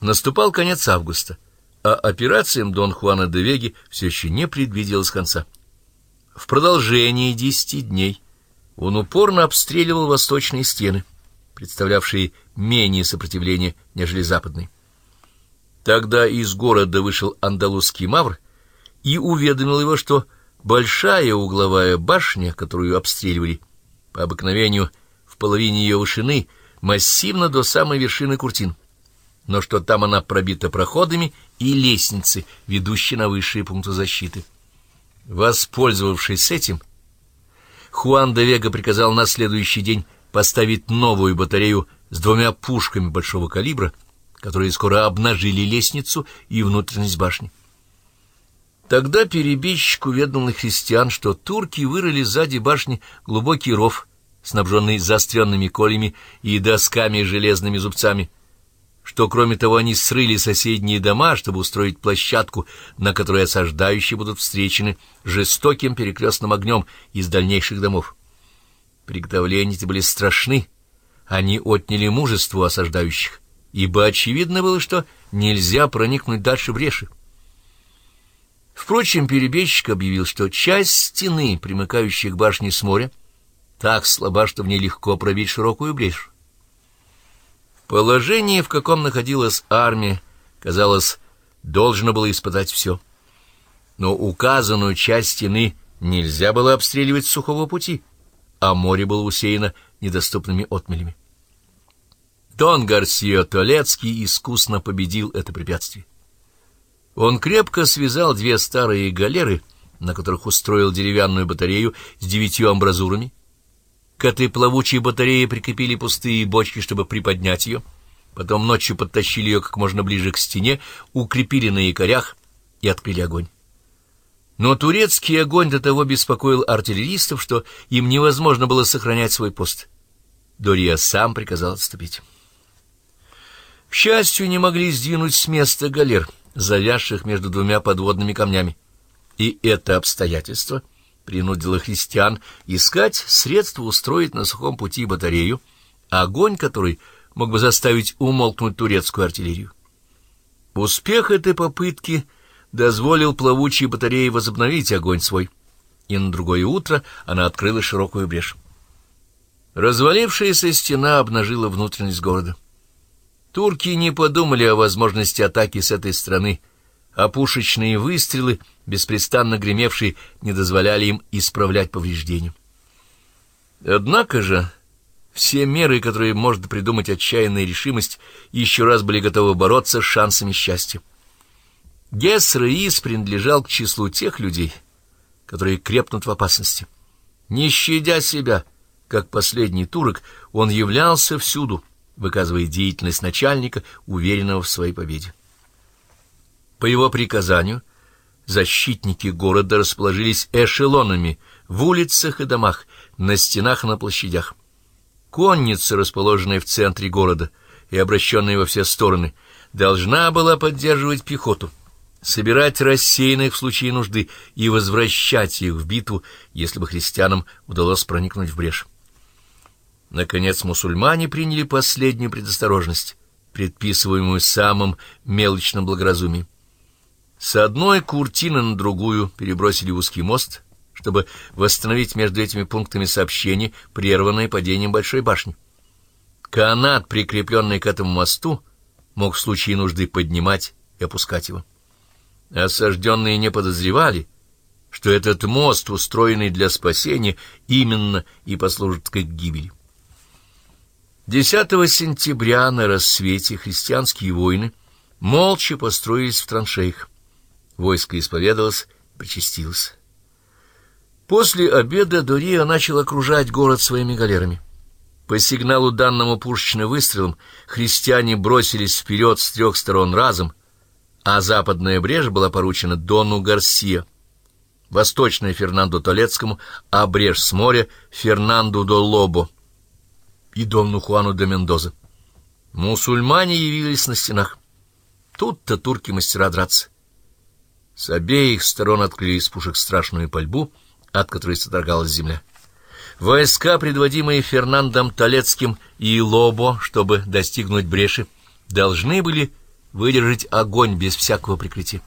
Наступал конец августа, а операциям Дон Хуана де Веги все еще не предвиделось конца. В продолжении десяти дней он упорно обстреливал восточные стены, представлявшие менее сопротивление, нежели западные. Тогда из города вышел андалузский мавр и уведомил его, что большая угловая башня, которую обстреливали, по обыкновению в половине ее вышины, массивно до самой вершины куртин, но что там она пробита проходами и лестницы, ведущие на высшие пункты защиты. Воспользовавшись этим, Хуан де Вега приказал на следующий день поставить новую батарею с двумя пушками большого калибра, которые скоро обнажили лестницу и внутренность башни. Тогда перебежчик уведомил христиан, что турки вырыли сзади башни глубокий ров, снабженный заостренными колями и досками с железными зубцами, что, кроме того, они срыли соседние дома, чтобы устроить площадку, на которой осаждающие будут встречены жестоким перекрестным огнем из дальнейших домов. Приготовления эти были страшны, они отняли мужество осаждающих, ибо очевидно было, что нельзя проникнуть дальше бреши. Впрочем, перебежчик объявил, что часть стены, примыкающей к башне с моря, так слаба, что в ней легко пробить широкую брешь. Положение, в каком находилась армия, казалось, должно было испытать все. Но указанную часть стены нельзя было обстреливать с сухого пути, а море было усеяно недоступными отмелями. Дон Гарсио Толецкий искусно победил это препятствие. Он крепко связал две старые галеры, на которых устроил деревянную батарею с девятью амбразурами. К этой плавучей батарее прикрепили пустые бочки, чтобы приподнять ее. Потом ночью подтащили ее как можно ближе к стене, укрепили на якорях и открыли огонь. Но турецкий огонь до того беспокоил артиллеристов, что им невозможно было сохранять свой пост. Дория сам приказал отступить. К счастью, не могли сдвинуть с места галер — завязших между двумя подводными камнями. И это обстоятельство принудило христиан искать средства устроить на сухом пути батарею, огонь который мог бы заставить умолкнуть турецкую артиллерию. Успех этой попытки дозволил плавучей батарее возобновить огонь свой, и на другое утро она открыла широкую брешь. Развалившаяся стена обнажила внутренность города. Турки не подумали о возможности атаки с этой стороны, а пушечные выстрелы, беспрестанно гремевшие, не дозволяли им исправлять повреждения. Однако же все меры, которые может придумать отчаянная решимость, еще раз были готовы бороться с шансами счастья. Гесс Раис принадлежал к числу тех людей, которые крепнут в опасности. Не щадя себя, как последний турок, он являлся всюду, выказывая деятельность начальника, уверенного в своей победе. По его приказанию защитники города расположились эшелонами в улицах и домах, на стенах и на площадях. Конница, расположенная в центре города и обращенная во все стороны, должна была поддерживать пехоту, собирать рассеянных в случае нужды и возвращать их в битву, если бы христианам удалось проникнуть в брешь. Наконец, мусульмане приняли последнюю предосторожность, предписываемую самым мелочным благоразумием. С одной куртины на другую перебросили узкий мост, чтобы восстановить между этими пунктами сообщения, прерванное падением большой башни. Канат, прикрепленный к этому мосту, мог в случае нужды поднимать и опускать его. Осажденные не подозревали, что этот мост, устроенный для спасения, именно и послужит к гибели. 10 сентября на рассвете христианские воины молча построились в траншеях. Войско исповедовалось, причастилось. После обеда Дория начал окружать город своими галерами. По сигналу данному пушечным выстрелом христиане бросились вперед с трех сторон разом, а западная брешь была поручена Дону Гарсия, восточная — Фернандо Толецкому, а брешь с моря — Фернанду до Лобо и Донну Хуану де Мендоза. Мусульмане явились на стенах. Тут-то турки мастера драться. С обеих сторон открыли из пушек страшную пальбу, от которой содрогалась земля. Войска, предводимые Фернандом Толецким и Лобо, чтобы достигнуть бреши, должны были выдержать огонь без всякого прикрытия.